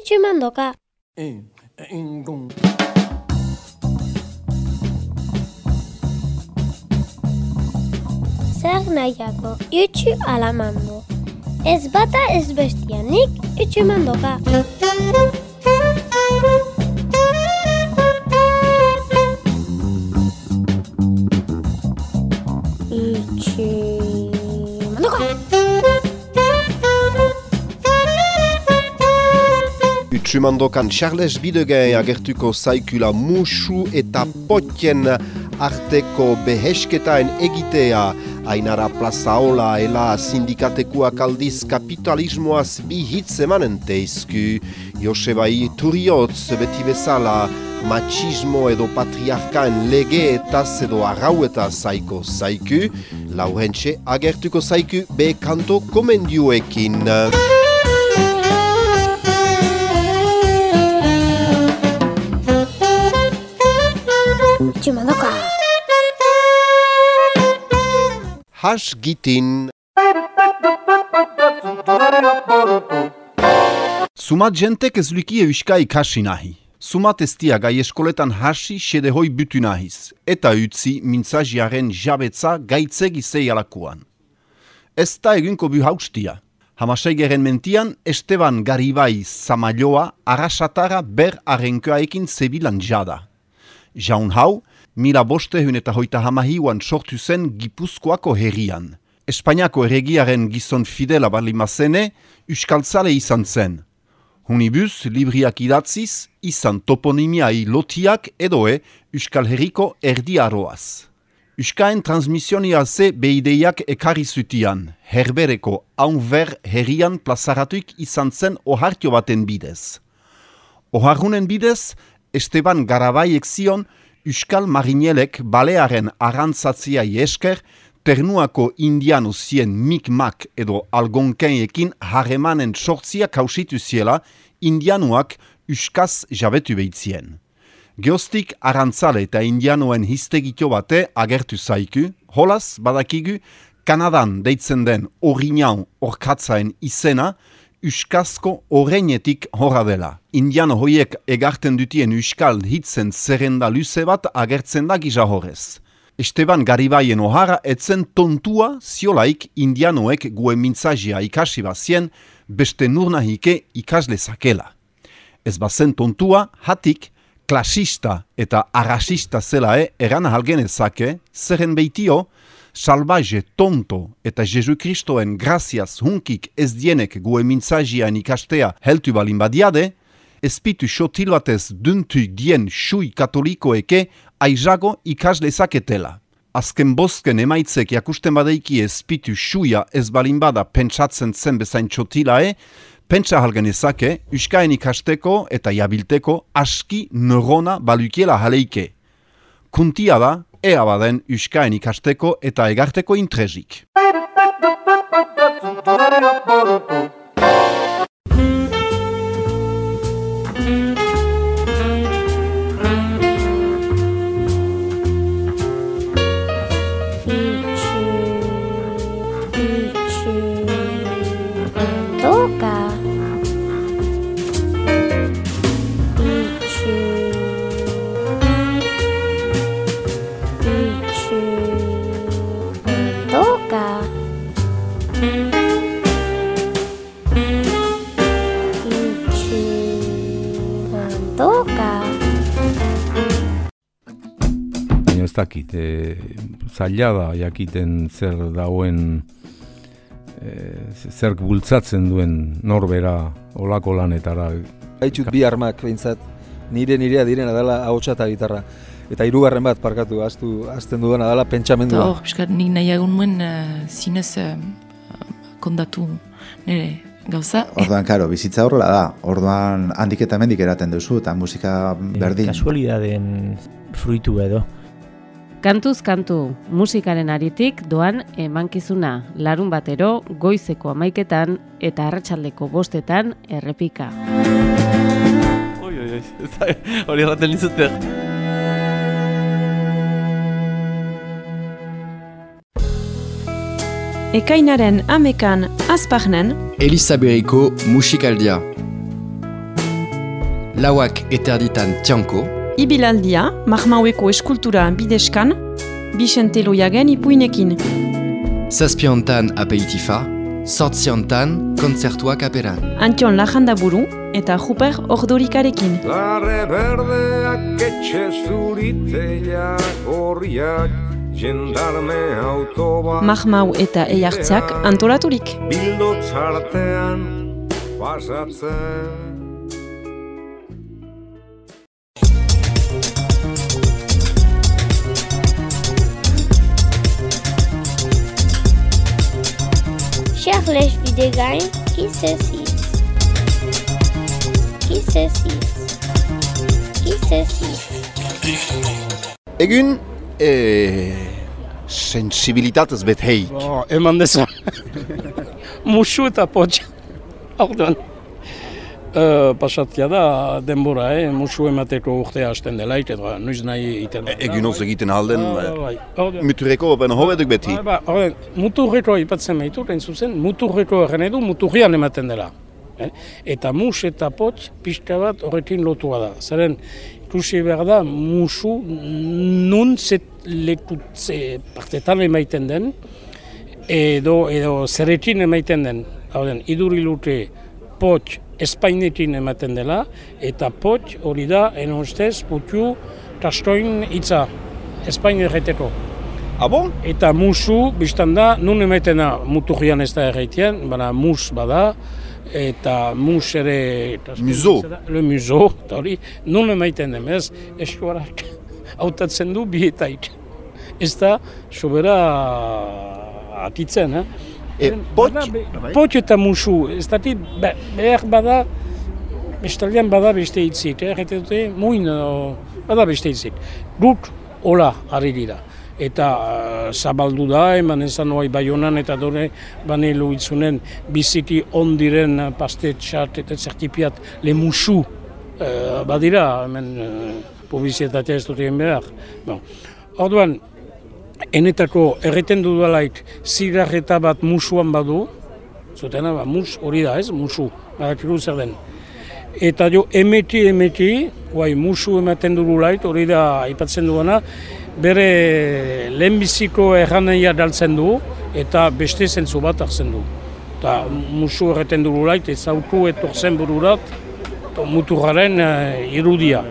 utxu mandoka. Zer nahiako, utxu alamando. Ez bata ez bestianik, utxu mandoka. Utsumandokan Charles Bidegen agertuko zaikula musu eta potien arteko behesketaen egitea. Ainara plazaola ela sindikatekuak aldiz kapitalismoaz bi hitz emanen teizku. Josebai Turiotz beti bezala machismo edo patriarkaen lege eta edo arraueta zaiko zaiku. Laurentxe agertuko zaiku be kanto komendioekin Utxu mandoka. Has gitin Sumat jentek ez lukie uska ikasi nahi. Sumat ez dia gai eskoletan hasi sede hoi butu nahiz. Eta utzi mintzajiaren jabetza gaitzegi zeialakuan. Ez da egunko bu haustia. Hamaseigeren mentian, Esteban Garibai Zamailoa arrasatara ber arrenkoaekin zebilan jada. Jaun hau, mila bostehun eta hoita hamahiuan sortu zen Gipuzkoako herrian. Espainiako erregiaren gizon fidela balimazene, uskaltzale izan zen. Hunibus, libriak idatziz, izan toponimiai lotiak edoe Euskal Herriko erdiaroaz. Euskaen transmisionia ze beideiak ekarri zutian, herbereko haunver herrian plazaratuik izan zen ohartio baten bidez. Oharrunen bidez, Esteban Garabaiek zion, Euskal Marinelek balearen arrantzatzia esker, ternuako indiano zien mik-mak edo algonkenekin harremanen sortzia kausitu ziela, indianuak Euskaz jabetu behitzien. Geostik arantzale eta indianoen histegito bate agertu zaiku, holaz badakigu Kanadan deitzen den oriñau orkatzaen izena, Euskazko oreinetik horra dela. Indiano hoiek egarten dutien Euskal hitzen zerrenda luze bat agertzen da gisa horrez. Esteban Garibaien ohara etzen tontua ziolaik indianoek gue mintzazia ikasi bazien beste nurnahike ikasle zakela. Ez bazen tontua hatik klasista eta arrasista zelae eran halgenezake zerren behitio salvaje tonto eta Jesu Kristoen graziaz hunkik ez dienek gue mintzajian ikastea heltu balin badiade, espitu xotil batez duntu dien sui katolikoeke aizago ikasle zaketela. Azken bosken emaitzek jakusten badeiki espitu suia ez balin bada pentsatzen zen bezain txotilae, pentsa halgenezake, uskaen ikasteko eta jabilteko aski neurona balukiela jaleike. Kuntia da, ea baden uskaen ikasteko eta egarteko intrezik. Baina ez dakit, e, zaila da jakiten zer dauen, e, zer bultzatzen duen norbera olako lanetara. Haitxut bi armak behintzat, nire nirea direna dela ahotsa eta gitarra. Eta hirugarren bat parkatu, aztu, azten dudana dela Eta pentsamendua. hor, piskat nik nahiago nuen uh, zinez uh, kondatu nire gauza. Orduan, karo, bizitza horrela da. Orduan, handik eta mendik eraten duzu, eta musika berdin. Kasualidaden fruitu edo. Kantuz kantu, musikaren aritik doan emankizuna, larun batero, goizeko amaiketan eta arratsaldeko bostetan errepika. Oi, oi, oi, hori erraten dizute. Ekainaren amekan azpagnen, Eliza Berriko musikaldia. lauak eterditan tianko, Ibilaldia, Marmaueko eskultura bideskan, Bixente Loiagen ipuinekin. zazpiontan apeitifa, sortziontan kontzertuak aperan. Antion Lajandaburu eta Juper Ordorikarekin. Larre berdeak etxe zuriteak horriak jendarme autoba Mahmau eta Eiartzak antolaturik. Bildo txartean pasatzen Design Kisses. Kisses. Kisses. Egin, e, sensibilitatez bet heik. Oh, eman dezan. Musu eta potxa. Hau Uh, pasatia da denbora, eh? musu emateko urtea hasten dela, eta noiz nahi iten. E, egun oz egiten alden, Ba, bai. Orduan. muturreko bena hobeduk beti. Ba, orduan, muturreko ipatzen behitu, lehen zuzen, muturreko egin edu, muturrian ematen dela. Eh? Eta mus eta potx pixka bat horrekin lotua da. Zeren, ikusi behar da, musu nun zet lekutze partetan emaiten den, edo, edo zerekin emaiten den. Hau den, idurilute potx espainetin ematen dela, eta potx hori da, eno ustez, putu kastoin hitza, espain erreteko. Abo? Eta musu, biztan da, nun emaiten da, muturrian ez da erretien, baina mus bada, eta mus ere... Muzo. Le muzo, eta hori, nun emaiten den, ez, eskuarak hautatzen du bietaik. Ez da, sobera atitzen, eh? E, potx? Bada, Potx eta musu, ez dati, be, behar bada, bestaldean bada beste hitzik, eh? Eta dute, muin, o, bada beste hitzik. Guk, hola, ari dira. Eta uh, zabaldu da, eman ezan noai baionan eta dore bane luitzunen biziki ondiren uh, pastetxat eta zertipiat le musu uh, badira, hemen uh, publizitatea ez dut egin behar. Bon. Orduan, enetako erreten dudalaik zigarreta bat musuan badu, zutena, ba, mus hori da ez, musu, badakigu zer den. Eta jo, emeti, emeti, guai, musu ematen dugulait, hori da aipatzen duena, bere lehenbiziko erraneia daltzen du, eta beste zentzu bat hartzen du. Eta musu erreten dugulait, ezauku etorzen bururat, muturraren uh, irudia.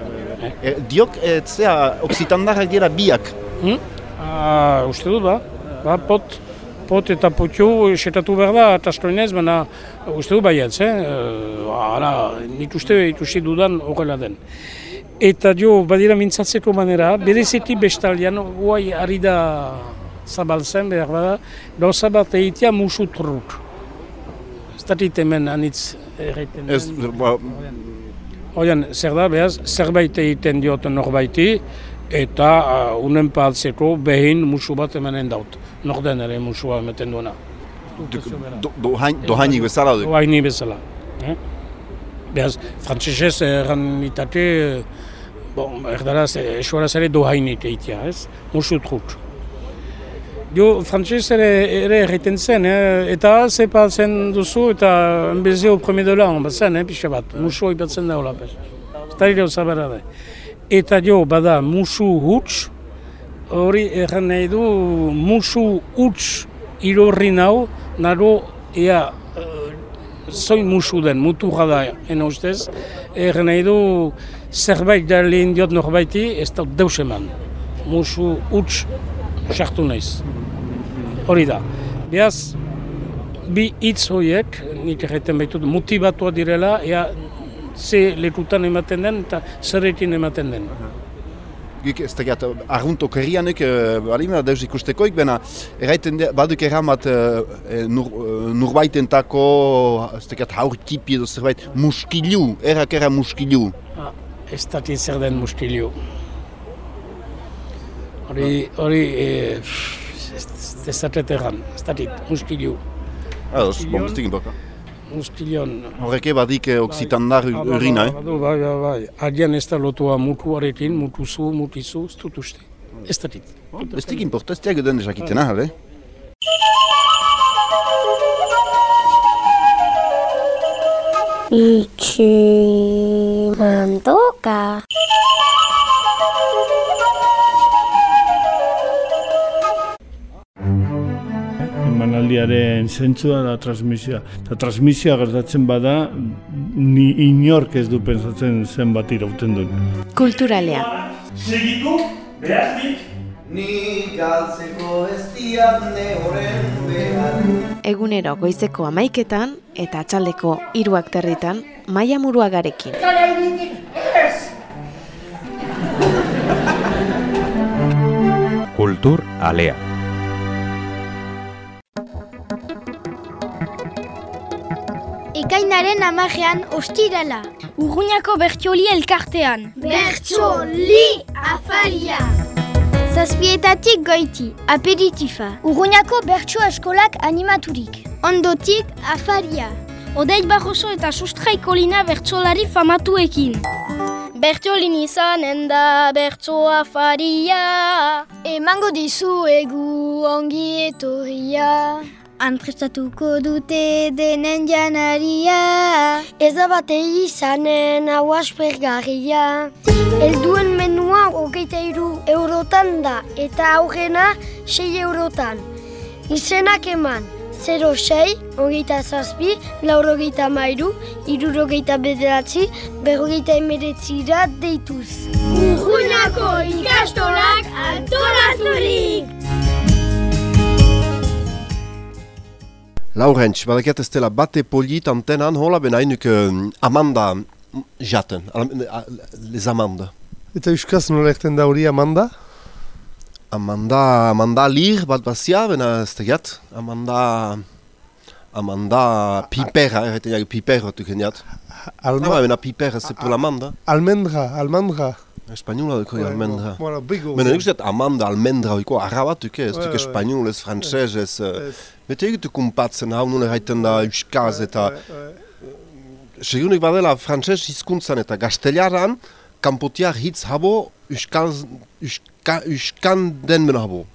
E, diok, e, zea, oksitandarrak dira biak. Hmm? Ah, uste dut, ba. ba pot, pot eta potio setatu behar da, tastoinez, baina uste dut baietz, eh? Uh, ara, nik uste ikusi dudan horrela den. Eta jo, badira mintzatzeko manera, berezeti bestaldean, guai ari da zabaltzen behar bada, gauza bat egitea musu truk. Ez datit hemen anitz erreiten. Ez, ba, Oian, zer da, behaz, zerbait egiten diot norbaiti, eta uh, unen paltzeko behin musu bat emanen daut. Norden ere musua ematen duena. do, do, hain, do hainik bezala duk. Haini bezala. Eh? Behaz, frantzesez erran itate, bon, erdaraz, esuaraz ere do hainik eitea, ez? Musu truk. Jo, frantzes ere, ere erreten zen, eh? eta zepatzen duzu, eta enbezeo premier de lan, bat zen, eh, pixa bat, musu ipatzen da hola, pez. Ztari gauza bera da. Eta jo, bada, musu huts, hori erran nahi du, musu huts irorri nau, naro, ea, uh, zoin musu den, muturra da, ena ustez, erran nahi du, zerbait da lehen diot norbaiti, ez da deus eman. Musu huts sartu naiz. Hori da. Beaz, bi hitz horiek, nik erreten baitut, motibatua direla, ea ze lekutan ematen den eta zerrekin ematen den. Gik ez tegiat, argunto kerrianek, uh, balima, deus ikustekoik, bena, erraiten de, baduk erramat uh, nur, uh, nurbaitentako, ez tegiat, haur tipi edo zerbait, muskilu, errak erra muskilu. Ah, ez dakit zer den muskilu. Hori, hori, eh, ez dakit erran, ez dakit, muskilu. Ados, bon, ez. Muskilion. Horreke badik eh, oksitandar urina, eh? Badu, bai, bai, bai. Agian ez da lotua mutuarekin, mutuzu, mutizu, ez dut uste. Ez dakit. Ez tegin porta, ez tegin den hale? Itxi... Mandoka. Emanaldiaren zentzua da transmisioa. Eta transmisioa gertatzen bada, ni inork ez du pensatzen zenbat irauten duen. Kulturalea. Segitu, behaznik, Ni galtzeko ez diatne horren behar Egunero goizeko amaiketan eta atxaldeko hiruak territan maia muruagarekin. Kultur Alea. Ekainaren amajean ostirala. Urruñako bertioli elkartean. Bertioli afaria. Zazpietatik goiti, aperitifa. Urruñako bertso eskolak animaturik. Ondotik afaria. Odei barroso eta sustraikolina bertsolari famatuekin. Bertiolin izanen da bertso afaria. Emango dizu egu ongi etorria. Anprestatuko dute denen janaria. Ez da bate izanen hau aspergarria. Elduen menua hogeita iru eurotan da eta aurrena sei eurotan. Izenak eman, 06, hogeita zazpi, laurogeita mairu, irurogeita bederatzi, berrogeita emeretzira deituz. Urruñako ikastolak antolaturik! Laurentz, badakiat ez dela bate polit antenan, hola benainuk uh, Amanda jaten, les Amanda. Eta euskaz nola erten da hori Amanda? Amanda, Amanda lir bat bazia, bena ez tegiat. Amanda, Amanda Piperra, erreten jak Piperra tu geniat. Alma- Ah, bena Piperra, c'est pour l'Amanda. Almendra, almendra. Espainola duko Ouais, almendra. voilà, bigo. Mena nik zet Amanda, almendra, oiko arrabatuke, ez Ouais, duke ouais. espainol, ez frantzez, ez... eh, Bete egitu kumpatzen hau, nune haiten da euskaz eta... Segurunik badela frantzez hizkuntzan eta gaztelaran, kanpotiar hitz habo, euskaz, euska, euskan den habo.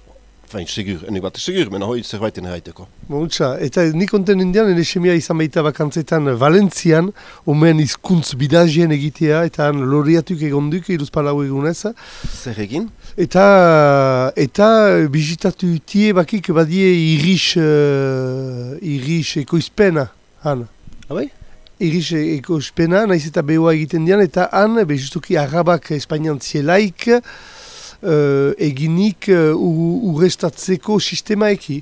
Fain, segur, enik bat, segur, mena hoi zerbaiten haiteko. Montxa, eta nik konten indian, ere semia izan baita bakantzetan Valentzian, omen izkuntz bidazien egitea, eta han loriatuk egonduk, iruz palau egunez. Zer egin? Eta, eta bizitatu tie bakik badie iris, uh, iris ekoizpena, han. Abai? Iris ekoizpena, naiz eta behoa egiten dian, eta han, behizutuki arabak espainian zielaik, uh, eginik uh, u- urrestatzeko sistemaeki.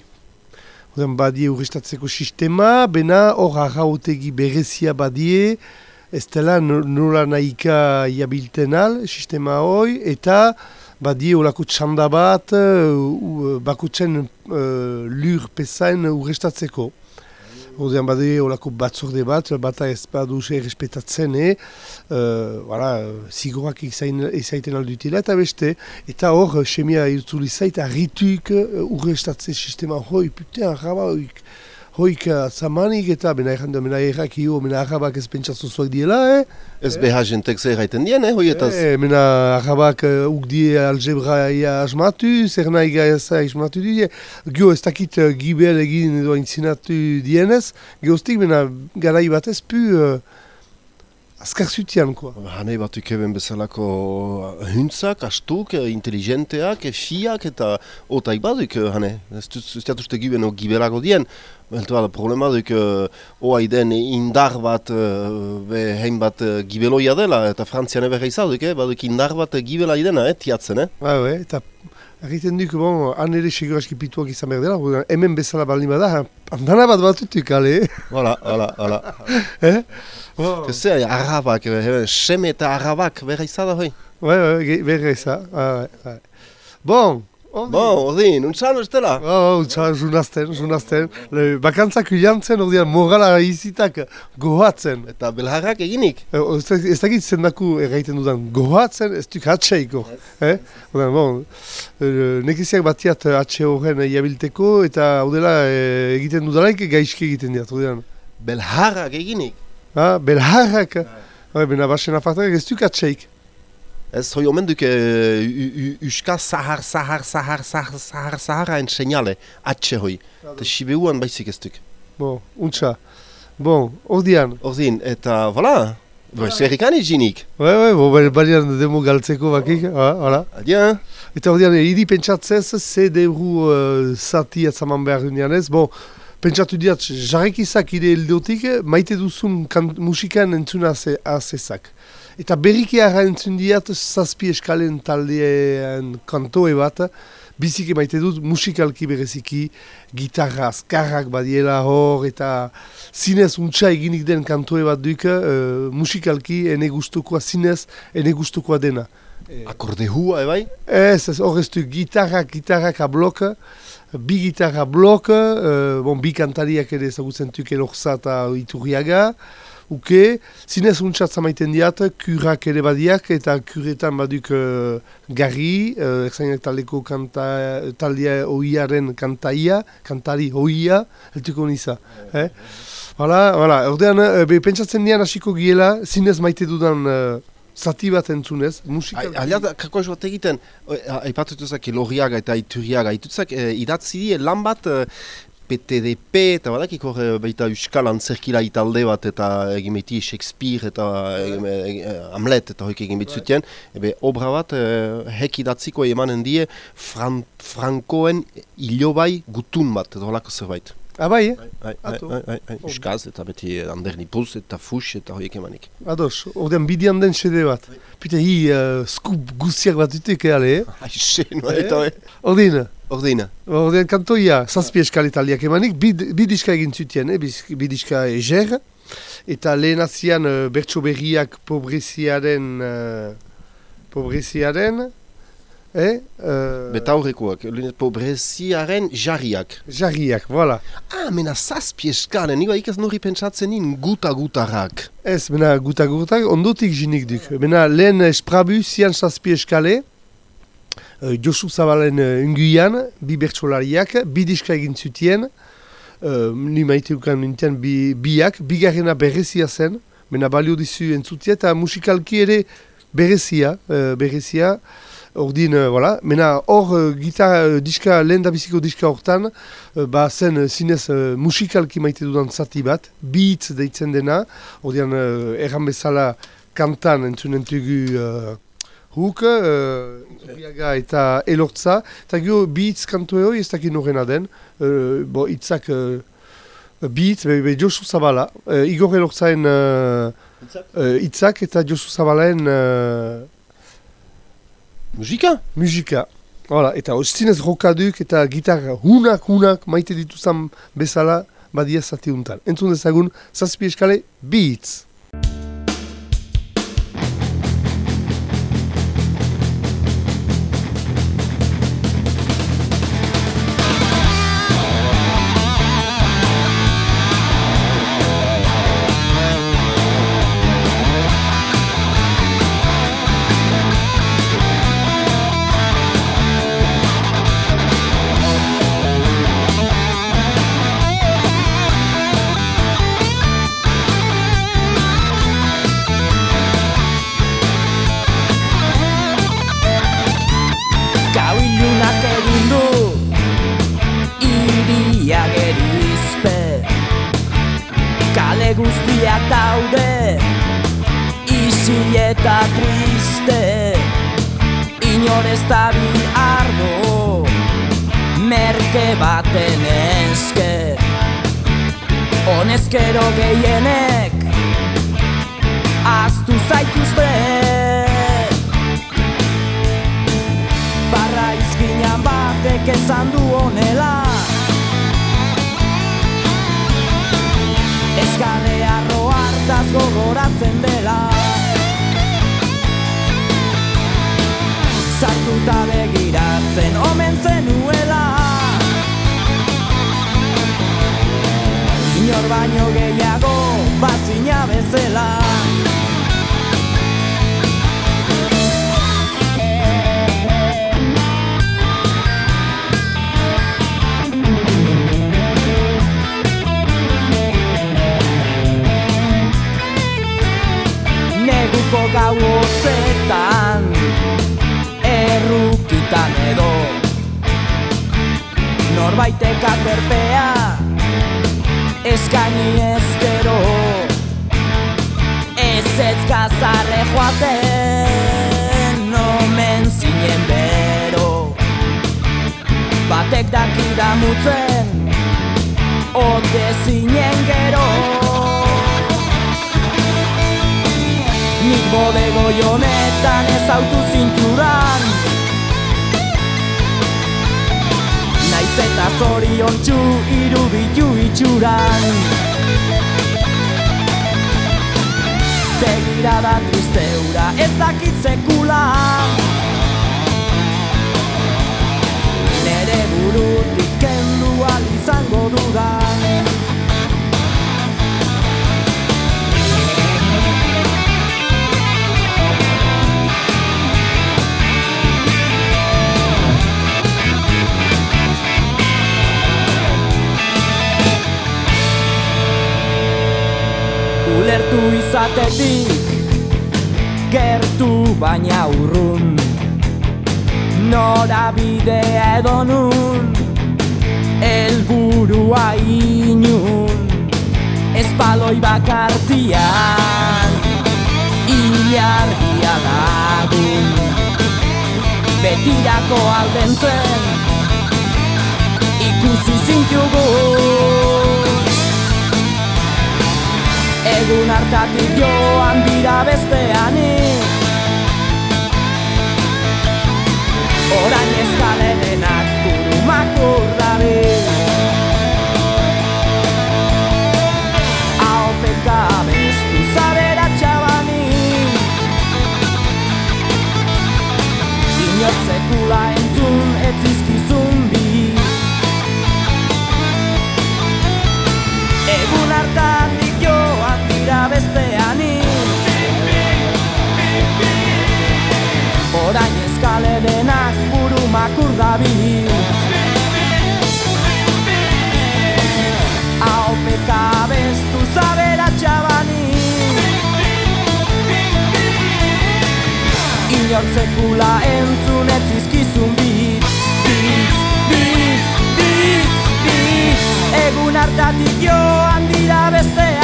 Oden badie urrestatzeko sistema, bena hor arrautegi berezia badie, ez dela no- nola nahika jabilten al, sistema hoi, eta badie olako txanda bat, uh, u- bakutzen uh, lur pesain urrestatzeko. Odean bade olako batzorde bat, bata ez badu errespetatzen, eh? Uh, voilà, zigorak izain, izaiten aldutila, eta beste, eta hor, semia irtzuli zait, arrituik uh, urrestatze sistema hoi, putean, jaba hoik, atzamanik, eta bena erran da, bena errak io, bena arrabak ez pentsatzen zuak diela, eh? Ez beha jentek zer haiten dien, eh, hoietaz? Eh, mena arrabak uh, uk algebra ia asmatu, zer nahi gaza asmatu die. Gio ez dakit uh, gibel egin edo aintzinatu dienez, geostik mena garai batez pu uh, azkar zutian, koa. Hanei batuk eben bezalako huntzak, astuk, eh, inteligenteak, eh, fiak eta otaik baduk, eh, hane. Ez dut- giben o gibelago dien. Beltu bada problema duk uh, oai den indar bat, uh, be hein bat uh, gibeloia dela, eta frantzian ebe geizaduk, eh? baduk indar bat gibela idena, eh, tiatzen, eh? Ba, be, eta egiten duk, bon, han ere seguraski pituak izan behar dela, hemen bezala baldin bada, andana bat batutuk, ale, eh? Voilà, voilà, voilà. eh? Oh. Zer, arrabak, eh, seme eta arrabak, bera izada hoi? Bai, bai, berra. Ah, bai, bai. Bon, Bon, ordin, untzan ez dela? Oh, oh, junazten, junazten. Le, bakantzak uliantzen, ordean, morala izitak gohatzen. Eta belharrak eginik? E, o, ez da- ez dakit zendaku erraiten dudan, gohatzen ez duk hatxeiko. Eh? Ordean, bon, e, nekiziak batiat hatxe horren jabilteko, eta odela e, egiten dudalaik gaizki egiten diat, ordean. Belharrak eginik? Ah, belharrak. Ah. Bena basen afartak ez duk hatxeik. Ez hoi omen duke uh, uska zahar, zahar, zahar, zahar, zahar, zaharaen seinale, atxe hoi. Eta sibeuan baizik ez duk. Bon, untxa. Bon, ordian. Ordin, eta, voilà, Bo, zerrikan eginik. Bai, bai, bo, bai, barian demo galtzeko bakik, hala. Adia. Eta hori dian, hiri pentsatzez, ze deuru uh, zati atzaman behar dunean ez, bo, pentsatu diat, jarrik izak ide eldotik, maite duzun kan, musikan entzuna azezak. Eta berriki ara entzun diat, zazpi eskalen taldean kantoe bat, biziki maite dut musikalki bereziki, gitarra, azkarrak badiela hor, eta zinez untsa eginik den kantoe bat duk, uh, musikalki ene gustukoa zinez, ene gustukoa dena. Akorde hua, ebai? Ez, ez, ez du gitarrak, gitarrak ablok, bi gitarra blok, uh, bon, bi kantariak ere ezagutzen tuk elorza eta iturriaga, uke, zinez untsatza maiten diat, kurak ere badiak, eta kuretan baduk uh, garri, uh, erzainak taldeko kanta, taldea oiaren kantaia, kantari oia, heltuko niza. Eh? Hala, hala, ordean, uh, pentsatzen dian hasiko giela, zinez maite dudan uh, zati bat entzunez, musikal... Aliat, kako ez bat egiten, aipatutuzak loriaga eta ituriaga, itutuzak eh, idatzi lan bat eh, PTDP eta badakik hor baita Euskal Antzerkila italde bat eta egin beti Shakespeare eta Hamlet eta hoik egin bitzutien, ebe obra bat eh, hek idatziko emanen die Fran Frankoen ilobai gutun bat, edo holako zerbait. Ah, bai, eh? Bai, bai, bai, bai, bai. Euskaz eta beti anderni puz eta fus eta horiek emanik. Ados, ordean bidian den sede bat. Pita hi, uh, skup guztiak bat dutek, ale, eh? Aixe, no, eta, eh? Ordina. Ordina. Ordean kantoia, zazpi eskal italiak emanik, bid, bidiska egin zutien, eh? Bidiska eger. Eta lehen azian uh, bertso berriak pobreziaren... Uh, pobreziaren... Eh? Uh... Betaurrekoak, pobreziaren jarriak. Jarriak, voilà. Ah, mena zazpi eskalen, nigo ikaz nori pentsatzen nin guta-gutarrak. Ez, mena guta-gutarrak ondotik jinik duk. Mena lehen esprabu zian zazpi eskale, uh, Josu Zabalen uh, unguian, bi bertsolariak, bi diska egin zutien, uh, ni maite ukan nintzen bi, biak, bigarrena berrezia zen, mena balio dizu entzutia, eta musikalki ere berezia, uh, berezia, Ordin, uh, voilà. Mena hor uh, gitar uh, diska, lehen da biziko diska hortan, uh, ba zen uh, zinez uh, musikalki maite dudan zati bat, beats deitzen dena, ordean uh, erran bezala kantan entzunen tugu uh, huk, uh, eta elortza, eta gero beats kanto hori ez dakit norena den, uh, bo itzak uh, beats, be, be Josu Zabala, uh, Igor elortzaen uh, uh, itzak eta Josu Zabalaen uh, Musika? Musika. Hala, eta ostinez rokaduk eta gitarra hunak hunak maite dituzan bezala badia zati untan. Entzun dezagun, zazpi eskale, guztiak gau ozetan Errukitan edo. Norbaitek aterpea Eskaini ezkero Ez ez kazarre joaten Nomen zinen bero. Batek daki damutzen Ote zinen gero Nik bodego jonetan ez autu zinturan. Naiz eta zorion txu irubitu itxuran. Begirada tristeura ez dakit sekula. Nere burutik kendu izango dudan Ulertu izatetik. Gertu baina urrun. Nora bidea edo nun. Elburua inun. Espaloi bakartian. Ilargia lagun. Betirako alden zen Ikusi zintugun Egun hartatik joan dira bestean Orain eskale denak buru makur dabi Hau peka bestu zabera txabani Inortzekula entzun ez izkizun bitz Bitz, bitz, bitz, bitz Egun hartatik joan dira bestean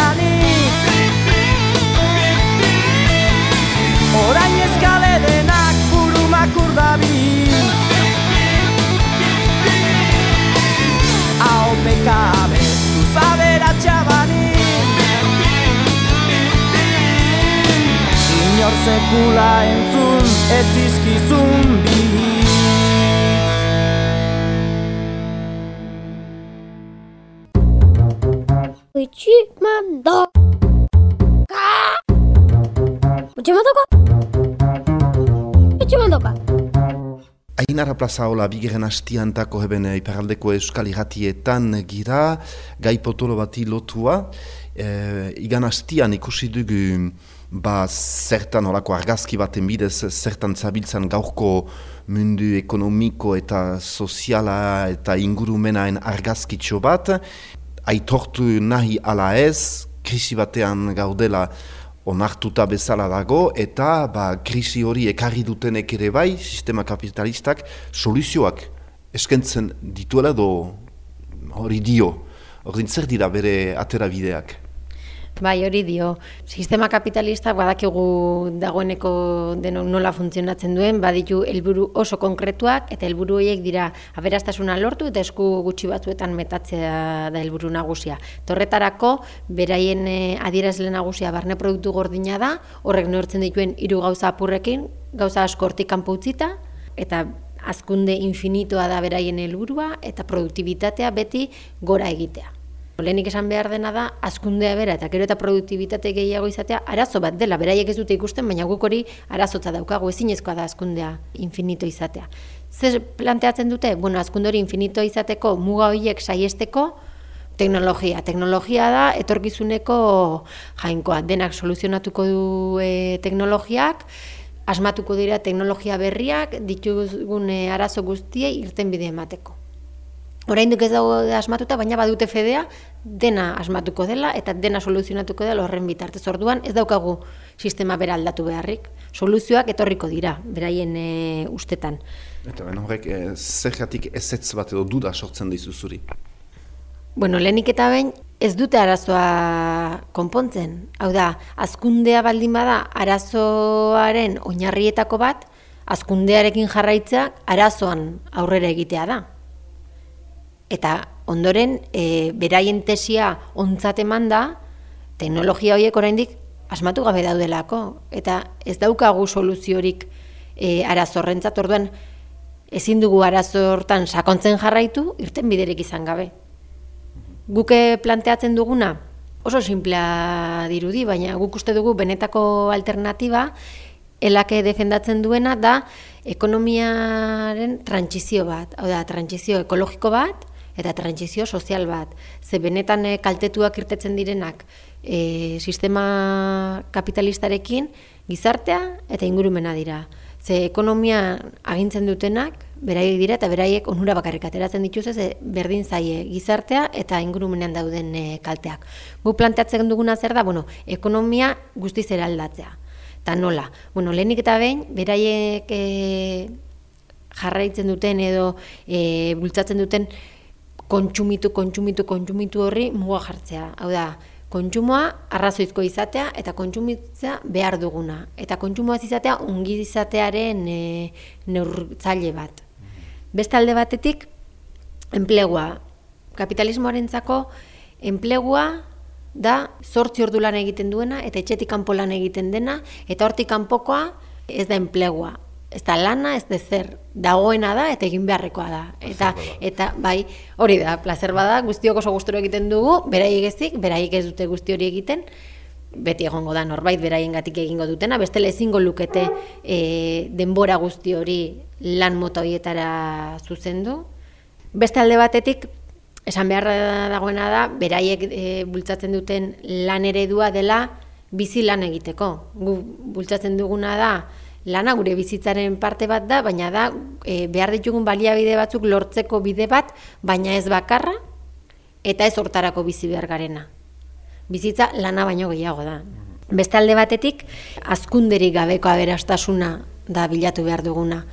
Inor sekula entzun ez izkizun bitz Uchi mando. Ka. Uchi mando ka. Uchi mando ka. Ainara plaza hola, bigeren hastiantako heben iparaldeko euskal irratietan gira, gai potolo bati lotua. E, igan hastian ikusi dugu ba zertan horako argazki baten bidez, zertan zabiltzan gaurko mundu ekonomiko eta soziala eta ingurumenaen argazkitxo bat. Aitortu nahi ala ez, krisi batean gaudela onartuta bezala dago eta ba, krisi hori ekarri dutenek ere bai, sistema kapitalistak, soluzioak eskentzen dituela edo hori dio. Ordin zer dira bere atera bideak? Bai, hori dio. Sistema kapitalista badakigu dagoeneko denok nola funtzionatzen duen, baditu helburu oso konkretuak eta helburu horiek dira aberastasuna lortu eta esku gutxi batzuetan metatzea da helburu nagusia. Torretarako beraien eh, adierazle nagusia barne produktu gordina da, horrek neurtzen dituen hiru gauza apurrekin, gauza asko hortik kanpo utzita eta azkunde infinitoa da beraien helburua eta produktibitatea beti gora egitea. Lehenik esan behar dena da, azkundea bera eta gero eta produktibitate gehiago izatea arazo bat dela, beraiek ez dute ikusten, baina guk hori arazotza daukagu, ezinezkoa da azkundea infinito izatea. Zer planteatzen dute? Bueno, azkunde hori infinito izateko muga horiek saiesteko teknologia. Teknologia da etorkizuneko jainkoa, denak soluzionatuko du e, teknologiak, asmatuko dira teknologia berriak, ditugun e, arazo guztiei irten bide emateko. Oraindik ez dago asmatuta, baina badute fedea dena asmatuko dela eta dena soluzionatuko dela horren bitartez. Orduan ez daukagu sistema bera aldatu beharrik. Soluzioak etorriko dira, beraien e, ustetan. Eta ben horrek, e, zergatik ezetz bat edo duda sortzen dizu zuri? Bueno, lehenik eta behin, ez dute arazoa konpontzen. Hau da, azkundea baldin bada arazoaren oinarrietako bat, azkundearekin jarraitza arazoan aurrera egitea da. Eta ondoren, e, beraien tesia ontzat eman da, teknologia horiek oraindik asmatu gabe daudelako. Eta ez daukagu soluziorik e, arazorrentzat orduan, ezin dugu arazo hortan sakontzen jarraitu, irten biderek izan gabe. Guke planteatzen duguna, oso simplea dirudi, baina guk uste dugu benetako alternatiba, elake defendatzen duena da ekonomiaren trantzizio bat, hau da, trantzizio ekologiko bat, eta trantzizio sozial bat. Ze benetan e, kaltetuak irtetzen direnak e, sistema kapitalistarekin gizartea eta ingurumena dira. Ze ekonomia agintzen dutenak, beraiek dira eta beraiek onura bakarrik ateratzen dituz ez berdin zaie gizartea eta ingurumenean dauden e, kalteak. Gu planteatzen duguna zer da, bueno, ekonomia guztiz eraldatzea. Ta nola? Bueno, lehenik eta behin, beraiek e, jarraitzen duten edo e, bultzatzen duten kontsumitu, kontsumitu, kontsumitu horri muga jartzea. Hau da, kontsumoa arrazoizko izatea eta kontsumitzea behar duguna. Eta kontsumoa izatea ungi izatearen e, neurtzaile bat. Beste alde batetik, enplegua. Kapitalismoarentzako enplegua da zortzi ordu lan egiten duena eta etxetik kanpo lan egiten dena eta hortik kanpokoa ez da enplegua ez da lana, ez da zer, dagoena da eta egin beharrekoa da. Eta, eta bai, hori da, placer bada, guztiok oso guzturo egiten dugu, beraiek ezik, beraiek ez dute guzti hori egiten, beti egongo da norbait beraien gatik egingo dutena, bestela ezingo lukete e, denbora guzti hori lan mota horietara zuzendu. Beste alde batetik, esan behar dagoena da, beraiek e, bultzatzen duten lan eredua dela bizi lan egiteko. Gu bultzatzen duguna da, lana gure bizitzaren parte bat da, baina da e, behar ditugun baliabide batzuk lortzeko bide bat, baina ez bakarra eta ez hortarako bizi behar garena. Bizitza lana baino gehiago da. Beste alde batetik, azkunderik gabeko aberastasuna da bilatu behar duguna.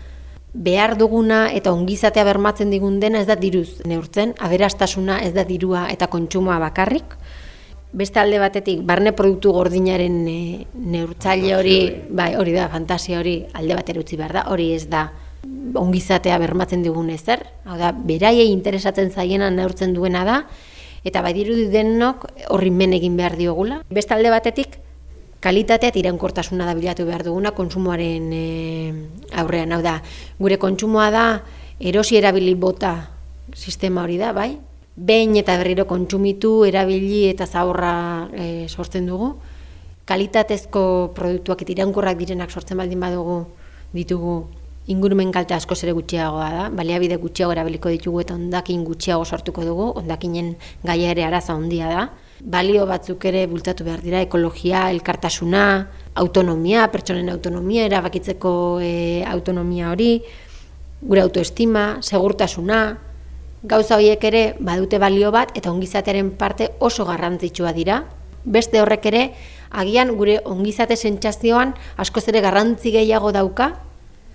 Behar duguna eta ongizatea bermatzen digun dena ez da diruz neurtzen, aberastasuna ez da dirua eta kontsumoa bakarrik, beste alde batetik barne produktu gordinaren e, neurtzaile hori, bai, hori da, fantasia hori alde batera utzi behar da, hori ez da ongizatea bermatzen digun ezer, hau da, beraiei interesatzen zaiena neurtzen duena da, eta bai dirudi denok horri men egin behar diogula. Beste alde batetik, kalitatea iraunkortasuna da bilatu behar duguna konsumoaren e, aurrean, hau da, gure kontsumoa da erosi erabili bota sistema hori da, bai? Behin eta berriro kontsumitu, erabili eta zaurra e, sortzen dugu. Kalitatezko produktuak eta iraunkorrak direnak sortzen baldin badugu ditugu ingurumen kalte asko zere gutxiagoa da, baliabide gutxiago erabiliko ditugu eta ondakin gutxiago sortuko dugu, ondakinen gaia ere araza handia da. Balio batzuk ere bultatu behar dira, ekologia, elkartasuna, autonomia, pertsonen autonomia, erabakitzeko e, autonomia hori, gure autoestima, segurtasuna, gauza horiek ere badute balio bat eta ongizatearen parte oso garrantzitsua dira. Beste horrek ere, agian gure ongizate sentsazioan askoz ere garrantzi gehiago dauka,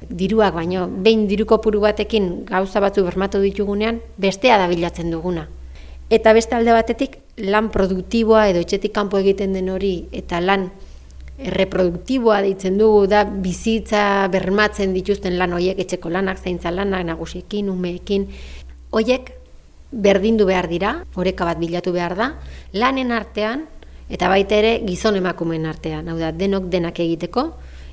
diruak baino, behin diruko puru batekin gauza batzu bermatu ditugunean, bestea da bilatzen duguna. Eta beste alde batetik, lan produktiboa edo etxetik kanpo egiten den hori, eta lan reproduktiboa deitzen dugu da bizitza bermatzen dituzten lan horiek etxeko lanak, zaintza lanak, nagusiekin, umeekin, Hoiek berdindu behar dira, oreka bat bilatu behar da, lanen artean eta baita ere gizon emakumeen artean, hau da, denok denak egiteko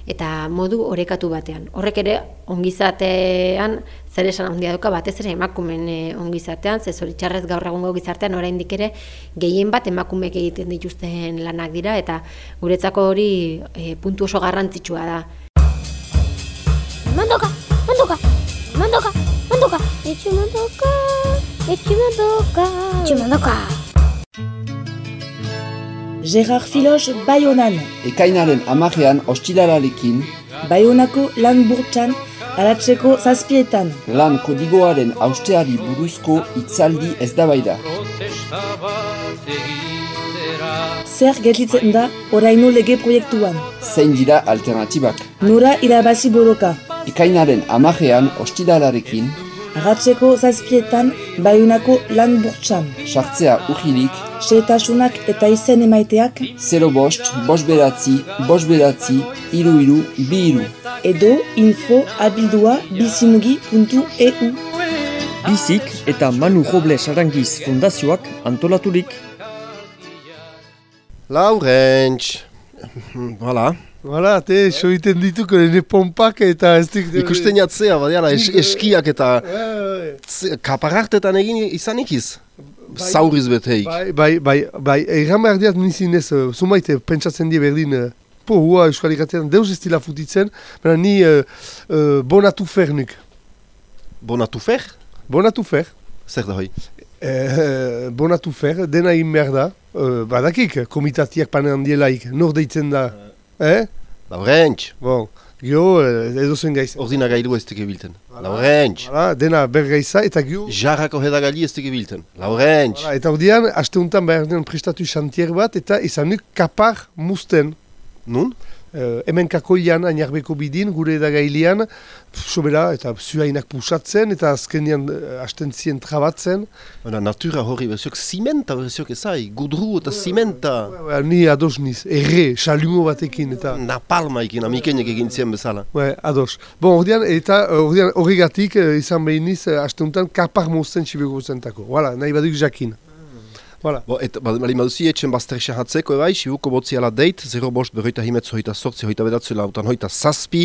eta modu orekatu batean. Horrek ere ongizatean zer esan handia duka batez ere emakumeen eh, ongizatean, ze zoritxarrez gaur egungo gizartean oraindik ere gehien bat emakumeek egiten dituzten lanak dira eta guretzako hori e, puntu oso garrantzitsua da. Mandoka, mandoka, mandoka, mandoka, etxu mandoka, etxu mandoka, etxu mandoka. Gerard Filoz Bayonan. Ekainaren amajean ostilararekin. Bayonako lan burtsan aratzeko zazpietan. Lan kodigoaren austeari buruzko itzaldi ez da bai da. Zer gelditzen da oraino lege proiektuan. Zein dira alternatibak. Nora irabazi boroka. Ekainaren amajean ostilararekin. Arratseko zazpietan baiunako lan burtsan. Sartzea urrilik. Seetasunak eta izen emaiteak. 0 bost, bost beratzi, bost beratzi, iru iru, bi iru. Edo info abildua bizimugi.eu Bizik eta Manu Robles Arangiz Fundazioak antolaturik. Laurentz. Voilà. Voilà, te, soiten dituk nire pompak eta ez dik... Ikusten jatzea, badiala, es, eskiak eta kaparartetan egin izanik iz. Zauriz beteik. Bai, bai, bai, bai, egan behar diat nizinez, uh, zumaite, pentsatzen die berdin, uh, po, hua Euskal Ikatean, deus ez dila futitzen, baina ni uh, uh, bonatu fer nuk. Bonatu fer? Bonatu fer. Zer da hoi? Eh, bonatu fer, dena egin behar da, uh, badakik, komitatiak panean dielaik, nor deitzen da, eh? Laurentz. Bon, gio, edo zen gaiz. Ordina gailu ez teke bilten. Laurentz. Voilà, dena bergaiza eta gio... Jarrako hedagali ez teke bilten. Laurentz. Eta ordean, aste untan behar den prestatu xantier bat, eta izanuk kapar musten. Nun? Uh, hemen kakoilan, ainarbeko bidin, gure edagailian, sobera, eta zuainak pusatzen, eta azkenian uh, hasten zien trabatzen. Ona, natura horri beziok simenta beziok ezai, gudru eta simenta. Uh, ni ados niz, erre, xalumo batekin, eta... Napalma ekin, amikenek egin zien bezala. Ouais, ados. Bon, ordean, eta ordean horregatik izan behin niz, uh, haste untan kapar musten txibeko zentako. Voilà, nahi baduk jakin. Voilà. Bo, eta bali maduzi etxen bazterxa hatzeko ebai, sibuko botziala deit, 0 bost berroita himetzu hoita sortzi, hoita bedatzu lautan hoita zazpi,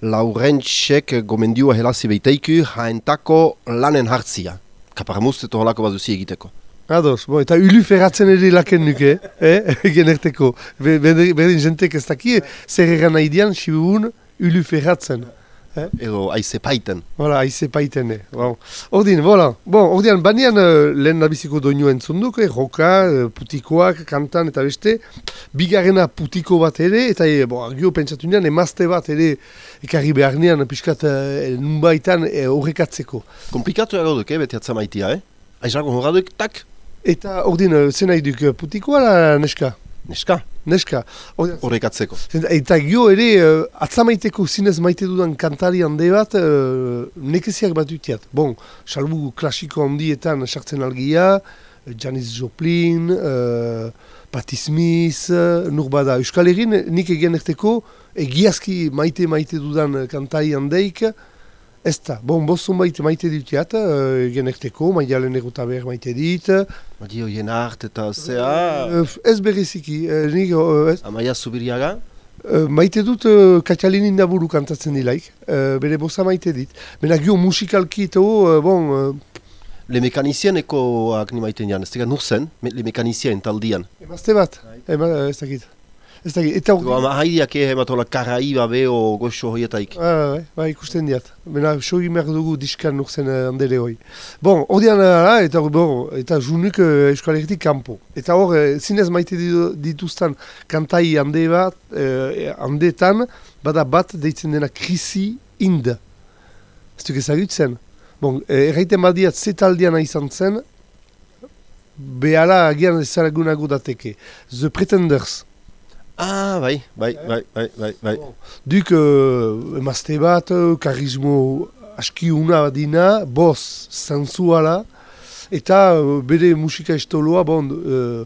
laurentsek gomendioa helazi beiteiku, haentako lanen hartzia. Kaparamuzteto holako baduzi egiteko. Ados, bo, eta ulu ferratzen ere laken nuke, eh? generteko. Berdin jentek ez daki, zer egan nahi dian, sibun, ulu ferratzen. Eh? Edo aize paiten. Voilà, aize paiten. Eh. Bon. Ordin, voilà. Bon, ordian, banean uh, lehen nabiziko doinu entzunduk, eh? roka, uh, putikoak, kantan eta beste. Bigarrena putiko bat ere, eta e, bon, argio pentsatu nian, emazte bat ere ekarri behar nian, piskat uh, nunbaitan horrekatzeko. Uh, Komplikatu eroduk, eh, beti atzamaitia, eh? Aizago horraduk, tak? Eta ordin, zen nahi duk putikoa la neska? Neska? Neska. Horrekatzeko. Eta gio ere, uh, atzamaiteko zinez maite dudan kantari hande bat, uh, nekeziak bat dutiat. Bon, salbu klasiko handietan sartzen algia, Janis Joplin, uh, Patti Smith, uh, nur bada. Euskal Herrin, nik egen erteko, egiazki maite maite dudan kantari handeik, Ez da, bon, boston baite maite dutiat, uh, generteko, maialen egotaber maite dit. Madio jenart eta zea... Uh, ez bereziki, uh, nik... Uh, ez. Amaia Zubiriaga? Uh, maite dut uh, Katalin indaburu kantatzen dilaik, uh, bere bosa maite dit. Bena gio musikalki eta uh, bon... Uh, Le mekanisien eko agni maiten jan, ez tega nur zen, le mekanisien taldian. Emazte bat, Ema, ez dakit. Ez da, eta hori... Ama haidiak ege ematola karaiba beho goxo hoietaik. Ba, ba, ba, ikusten diat. Bena, sogi mer dugu diskan nukzen handele hoi. Bon, hori ara, eta bon, eta junuk uh, Euskal Herritik kanpo. Eta hor, zinez maite dituztan kantai hande bat, uh, handetan, bada bat deitzen dena krisi ind. Ez duk ezagutzen. Bon, erraiten badiat zetaldiana izan zen, behala agian ezaragunago dateke. The Pretenders. Ah, bai, bai, bai, bai, bai, bai. Duk, uh, emazte bat, karismo aski una dina, boz, zantzuala, eta uh, bere musika estoloa, bon, uh,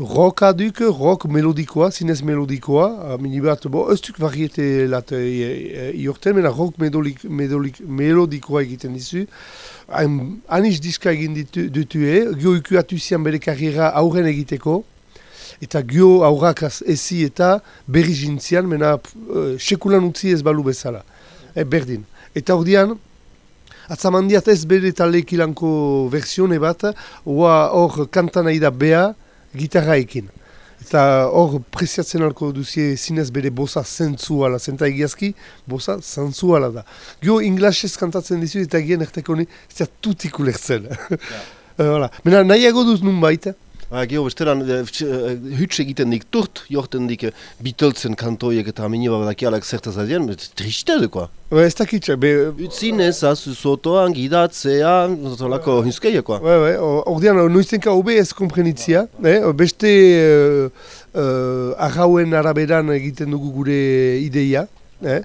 roka duk, rock melodikoa, zinez melodikoa, mini bat, bo, ez duk variete lat iorten, mena rock medolik, medolik, melodikoa egiten dizu. Aniz diska egin ditu, ditu e, gio ikuatu zian bere karriera aurren egiteko, eta gio aurrak ezi eta berri jintzian, mena uh, sekulan utzi ez balu bezala. E, berdin. Eta ordian, atzamandiat ez bere talekilanko versione bat, oa hor kantan nahi da bea, gitarraekin. Eta hor preziatzen alko duzie zinez bere bosa zentzuala, zenta egiazki, bosa zentzuala da. Gio inglasez kantatzen dizu eta egien erteko ni, ez da tutik ulertzen. Yeah. Mena nahiago duz nun baita, Ba, Gio, bestelan, hütse egiten dik turt, jorten dik Beatlesen kantoiek eta amini badak jalak zertaz adien, triste dukoa. Ba, ez dakitxe, be... Utzin ez, azu sotoan, gidatzean, zolako hinskeia, koa. Ba, ba, ordean, noiztenka hobe ez komprenitzia, eh? beste uh, uh, arrauen araberan egiten dugu gure ideia, eh?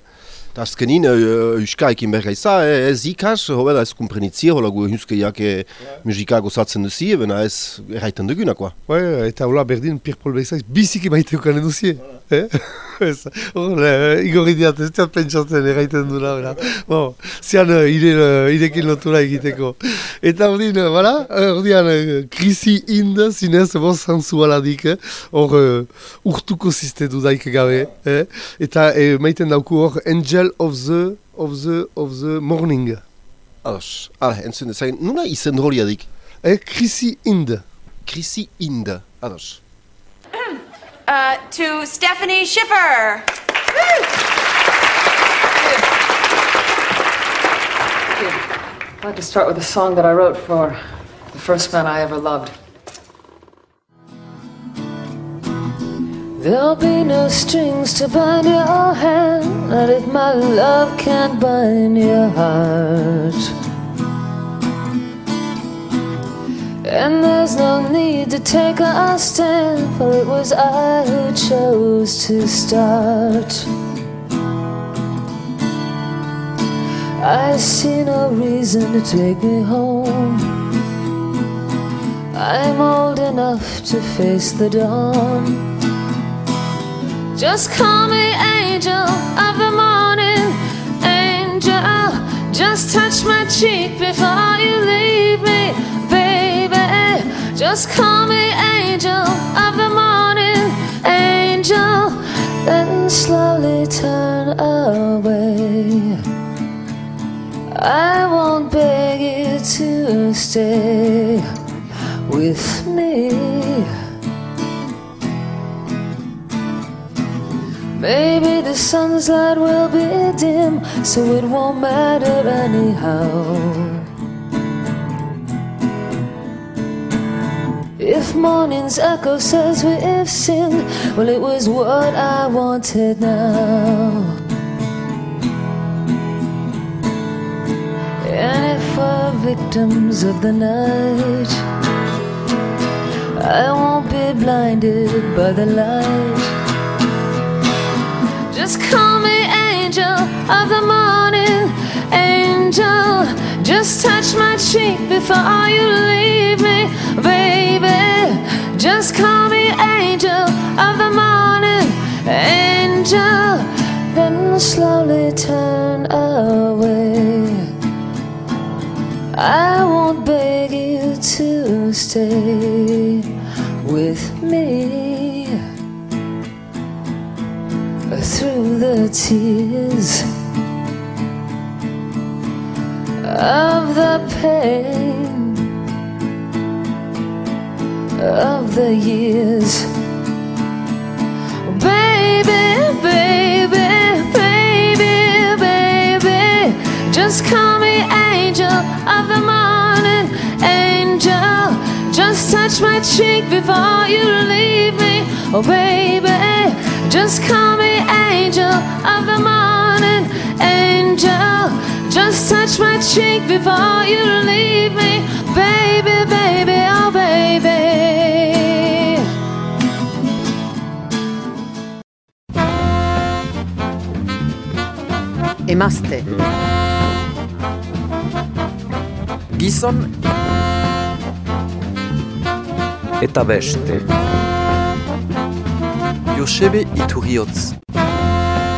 Eta azkenin, uh, euska ekin berga iza, eh, ez ikas, hobe da ez kumprenitzia, hola gu euskeiak eh, musika gozatzen duzi, ebena ez erraiten dugunakoa. Bai, eta hola berdin, Pierre-Paul Bexak biziki maite ukanen duzi. Eh? Ez, igorri diat, ez diat pentsatzen erraiten duna, bera. Bon, zian uh, ire, uh, irekin lotura egiteko. Eta ordin, uh, bala, ordian, uh, krisi ind, zinez, boz zantzu aladik, hor uh, urtuko ziste dudaik gabe. Eh? Eta eh, maiten dauku hor, Angel of the, of the, of the Morning. Ados, ala, entzun dezagen, nuna izen horiadik? Eh, krisi ind. Krisi ind, ados. Uh, to Stephanie Schiffer. I'd like to start with a song that I wrote for the first man I ever loved. There'll be no strings to bind your hand, not if my love can't bind your heart. And there's no need to take a stand, for it was I who chose to start. I see no reason to take me home. I'm old enough to face the dawn. Just call me angel of the morning, angel. Just touch my cheek before you leave me, baby. Just call me angel of the morning, angel. Then slowly turn away. I won't beg you to stay with me. Maybe the sun's light will be dim, so it won't matter anyhow. If morning's echo says we've sinned, well, it was what I wanted now. And if we're victims of the night, I won't be blinded by the light. Just call me angel of the morning, angel. Just touch my cheek before you leave me, baby. Just call me angel of the morning, angel. Then slowly turn away. I won't beg you to stay with me through the tears of the pain of the years. Baby, baby, baby, baby, just call me angel of the morning, angel. Just touch my cheek before you leave me, oh baby. Just call me angel of the morning, angel. Just touch my cheek before you leave me, baby, baby, oh baby. Emazte Gizon Eta beste Josebe Iturriotz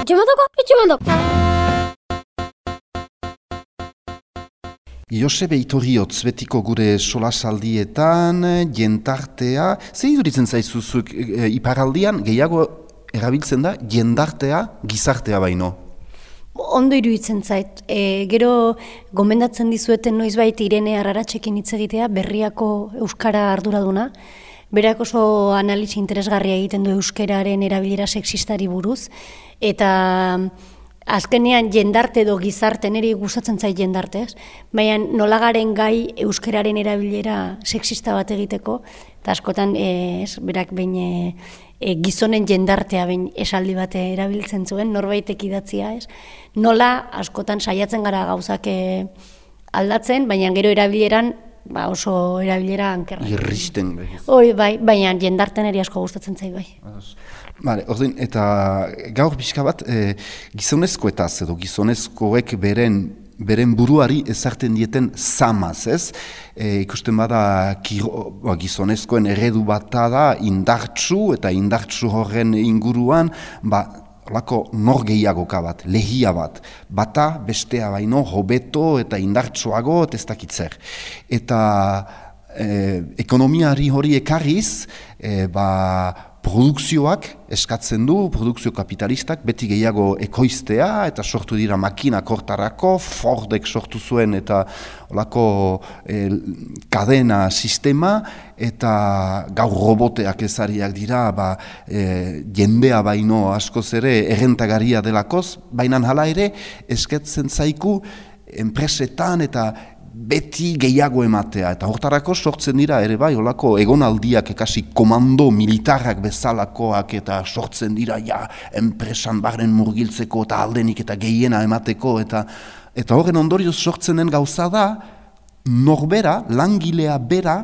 Itxemandoko, itxemandoko. Josebe Iturriotz betiko gure solasaldietan, jentartea, zer iduritzen zaizuzuk e, iparaldian gehiago erabiltzen da jendartea gizartea baino? Ondo iruditzen zait. E, gero gomendatzen dizueten noizbait Irene Arraratxekin hitz egitea berriako euskara arduraduna. Berak oso analisi interesgarria egiten du euskararen erabilera sexistari buruz eta azkenean jendarte edo gizarte niri gustatzen zait jendarte, ez? Baina nolagaren gai euskararen erabilera sexista bat egiteko eta askotan e, ez, berak behin e, e, gizonen jendartea behin esaldi bat erabiltzen zuen norbaitek idatzia, ez? Nola askotan saiatzen gara gauzak aldatzen, baina gero erabileran ba oso erabilera ankerra. Irristen. Hoi, bai, baina jendarten eri asko gustatzen zait bai. Bale, ordin, eta gaur pixka bat, e, gizonezkoetaz edo gizonezkoek beren beren buruari ezarten dieten zamaz, ez? E, ikusten bada kiro, ba, gizonezkoen eredu bat da indartsu eta indartsu horren inguruan, ba, lako nor gehiagoka bat, lehia bat, bata bestea baino hobeto eta indartsuago eta ez dakitzer. Eta e, ekonomiari hori ekarriz, e, ba, produkzioak eskatzen du, produkzio kapitalistak beti gehiago ekoiztea eta sortu dira makina kortarako, Fordek sortu zuen eta olako eh, kadena sistema eta gaur roboteak ezariak dira ba, eh, jendea baino askoz ere errentagaria delakoz, baina hala ere eskatzen zaiku enpresetan eta beti gehiago ematea, eta hortarako sortzen dira ere bai, olako egonaldiak ekasi komando militarrak bezalakoak eta sortzen dira ja enpresan barren murgiltzeko eta aldenik eta gehiena emateko, eta eta horren ondorioz sortzen den gauza da, norbera, langilea bera,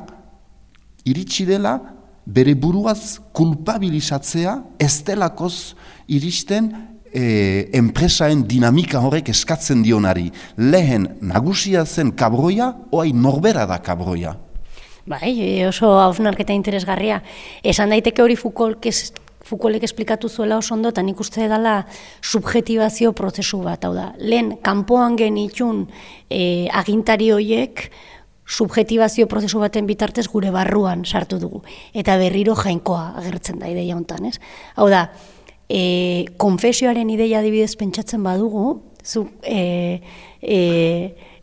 iritsi dela, bere buruaz kulpabilizatzea, ez delakoz iristen e, enpresaen dinamika horrek eskatzen dionari. Lehen nagusia zen kabroia, oai norbera da kabroia. Bai, e, oso hausnarketa interesgarria. Esan daiteke hori Foucault, Foucaultek esplikatu zuela oso ondo, eta nik uste dela subjetibazio prozesu bat, hau da. Lehen, kanpoan genitxun e, agintari horiek, subjetibazio prozesu baten bitartez gure barruan sartu dugu. Eta berriro jainkoa agertzen da ideia hontan, ez? Hau da, e, konfesioaren ideia adibidez pentsatzen badugu, zu, e, e,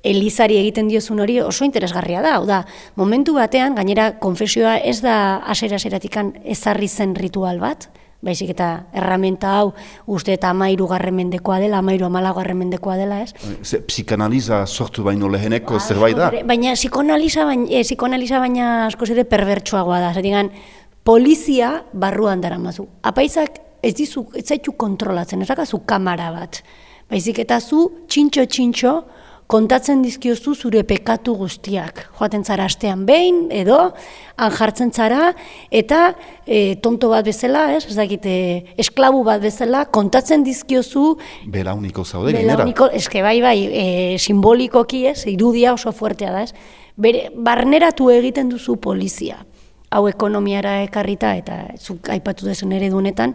Elizari egiten diozun hori oso interesgarria da, da, momentu batean, gainera konfesioa ez da asera-aseratikan ezarri zen ritual bat, baizik eta erramenta hau uste eta amairu garremendekoa dela, amairu amalago garremendekoa dela, ez? Ze, psikanaliza sortu baino leheneko ba, zerbait da? Baina psikonaliza baina, eh, psikonaliza baina asko zede perbertsuagoa da, zetigan, polizia barruan dara mazu. Apaizak ez dizu, ez zaitu kontrolatzen, ez zu kamara bat. Baizik eta zu, txintxo, txintxo, kontatzen dizkiozu zure pekatu guztiak. Joaten zara astean behin, edo, han jartzen zara, eta e, tonto bat bezala, ez, ez dakit, e, esklabu bat bezala, kontatzen dizkiozu... Bela uniko zaude, Bela uniko, eske bai, bai, e, simbolikoki, ez, irudia oso fuertea da, ez. Bere, barneratu egiten duzu polizia hau ekonomiara ekarrita eta zuk aipatu dezen ere dunetan,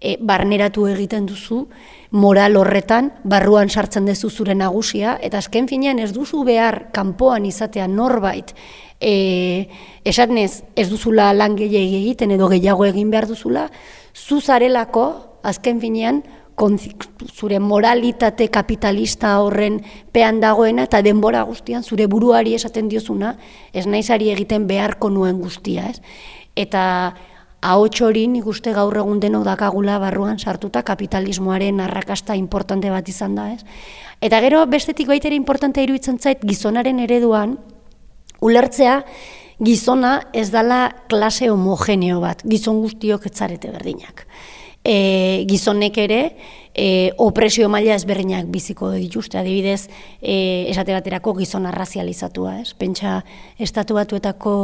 e, barneratu egiten duzu, moral horretan, barruan sartzen duzu zure nagusia, eta azken finean ez duzu behar kanpoan izatea norbait, e, esatnez ez duzula lan egiten edo gehiago egin behar duzula, zuzarelako, azken finean, zure moralitate kapitalista horren pean dagoena eta denbora guztian zure buruari esaten diozuna ez naizari egiten beharko nuen guztia, ez? Eta ahots hori nik uste gaur egun denok dakagula barruan sartuta kapitalismoaren arrakasta importante bat izan da, ez? Eta gero bestetik baitere importante iruditzen zait gizonaren ereduan ulertzea gizona ez dala klase homogeneo bat, gizon guztiok etzarete berdinak e, gizonek ere e, opresio maila ezberdinak biziko dituzte. Adibidez e, esate baterako gizon arrazializatua ez? Pentsa estatu batuetako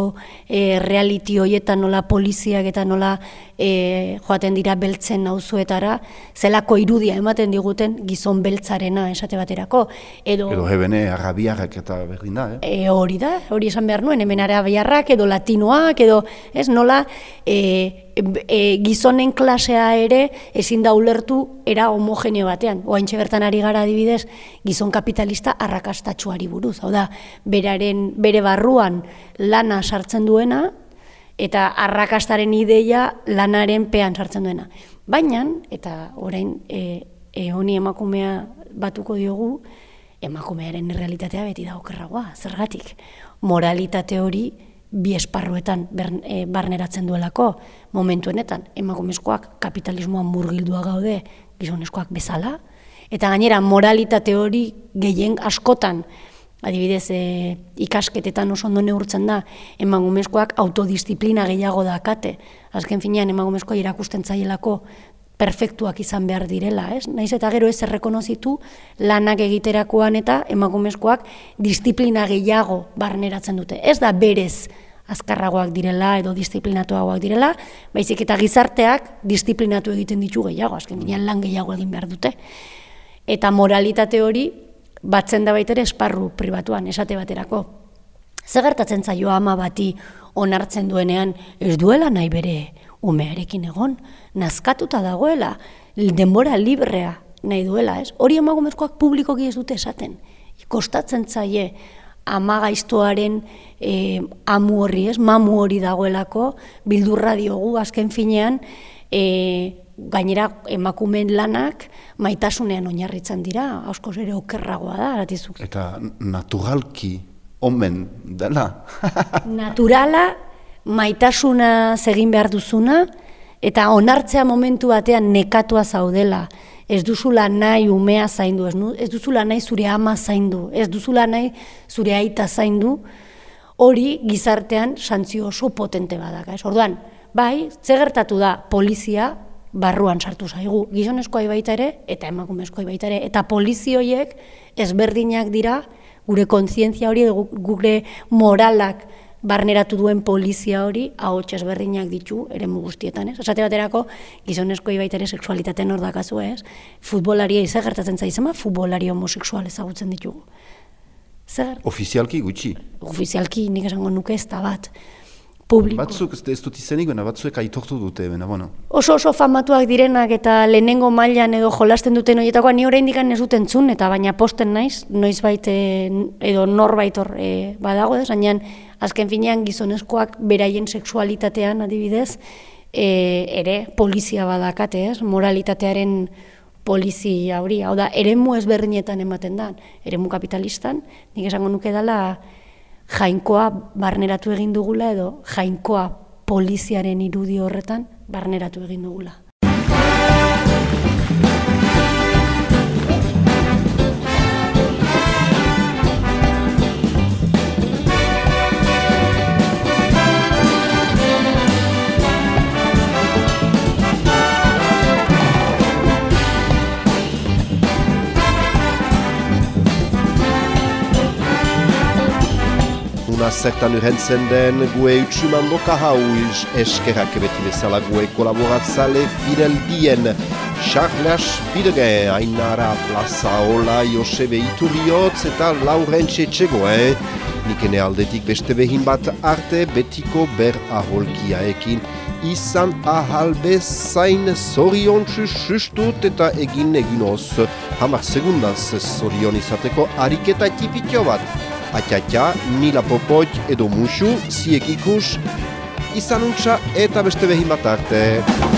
e, reality hoietan nola poliziak eta nola e, joaten dira beltzen nauzuetara zelako irudia ematen diguten gizon beltzarena esate baterako edo edo hebene arabiarrak eta berdin da eh e, hori da hori esan behar nuen hemen arabiarrak edo latinoak edo ez nola e, e, gizonen klasea ere ezin da ulertu era homogeneo batean. Oaintxe bertan ari gara adibidez gizon kapitalista arrakastatsuari buruz. Hau da, beraren, bere barruan lana sartzen duena eta arrakastaren ideia lanaren pean sartzen duena. Baina, eta orain e, e, honi emakumea batuko diogu, emakumearen realitatea beti da okerragoa, zergatik. Moralitate hori bi esparruetan e, barneratzen duelako momentu honetan emakumezkoak kapitalismoan murgildua gaude gizonezkoak bezala eta gainera moralitate hori gehien askotan adibidez e, ikasketetan oso ondo neurtzen da emakumezkoak autodisziplina gehiago dakate azken finean emakumezkoa irakusten zaielako perfektuak izan behar direla, ez? Naiz eta gero ez errekonozitu lanak egiterakoan eta emakumezkoak disiplina gehiago barneratzen dute. Ez da berez azkarragoak direla edo disiplinatuagoak direla, baizik eta gizarteak disiplinatu egiten ditu gehiago, azken finean lan gehiago egin behar dute. Eta moralitate hori batzen da baitere esparru pribatuan, esate baterako. Zer gertatzen zaio ama bati onartzen duenean ez duela nahi bere umearekin egon, nazkatuta dagoela, denbora librea nahi duela, ez? Hori emakumezkoak publikoki ez dute esaten. Kostatzen zaie ama gaiztoaren e, amu horri, ez? Mamu hori dagoelako, bildurra diogu azken finean, e, gainera emakumeen lanak maitasunean oinarritzen dira, askoz ere okerragoa da, aratizuk. Eta naturalki, omen dela. Naturala, maitasuna zegin behar duzuna, eta onartzea momentu batean nekatua zaudela, ez duzula nahi umea zaindu, ez duzula nahi zure ama zaindu, ez duzula nahi zure aita zaindu, hori gizartean santzio oso potente badaka. Ez orduan, bai, ze gertatu da polizia barruan sartu zaigu, gizonezkoa baita ere eta emakumezkoa baita ere eta polizioiek ezberdinak dira gure kontzientzia hori gure moralak barneratu duen polizia hori ahots ezberdinak ditu ere guztietan, ez? Esate baterako gizonezkoa baita ere sexualitatean hor dakazu, ez? Futbolaria ize gertatzen zaizema, futbolari homosexual ezagutzen ditugu. Zer? Ofizialki gutxi. Ofizialki nik esango nuke ez da bat publiko. Batzuk ez, ez dut izenik, baina batzuek aitortu dute, baina, bueno. Oso oso famatuak direnak eta lehenengo mailan edo jolasten duten horietakoa ni oraindik ez dut entzun, eta baina posten naiz, noiz baite edo norbait hor e, badago, ez, baina azken finean gizonezkoak beraien sexualitatean adibidez, e, ere polizia badakate, ez, moralitatearen polizia hori, hau da, eremu ezberdinetan ematen da, eremu kapitalistan, nik esango nuke dela, jainkoa barneratu egin dugula edo jainkoa poliziaren irudi horretan barneratu egin dugula. Una zertan urhentzen den gue utsuman doka hau eskerak beti bezala gue kolaboratzale Fidel Dien Charles Bidege, Ainara Plaza Ola, Josebe Iturriotz eta Laurentxe Txego, eh? Nikene aldetik beste behin bat arte betiko ber aholkiaekin izan ahal bezain zoriontsu sustut eta egin egin oz hamar segundaz zorion izateko ariketa tipitio bat atxatxa, nila popoit edo musu, ziek ikus, izan untsa eta beste behin bat arte.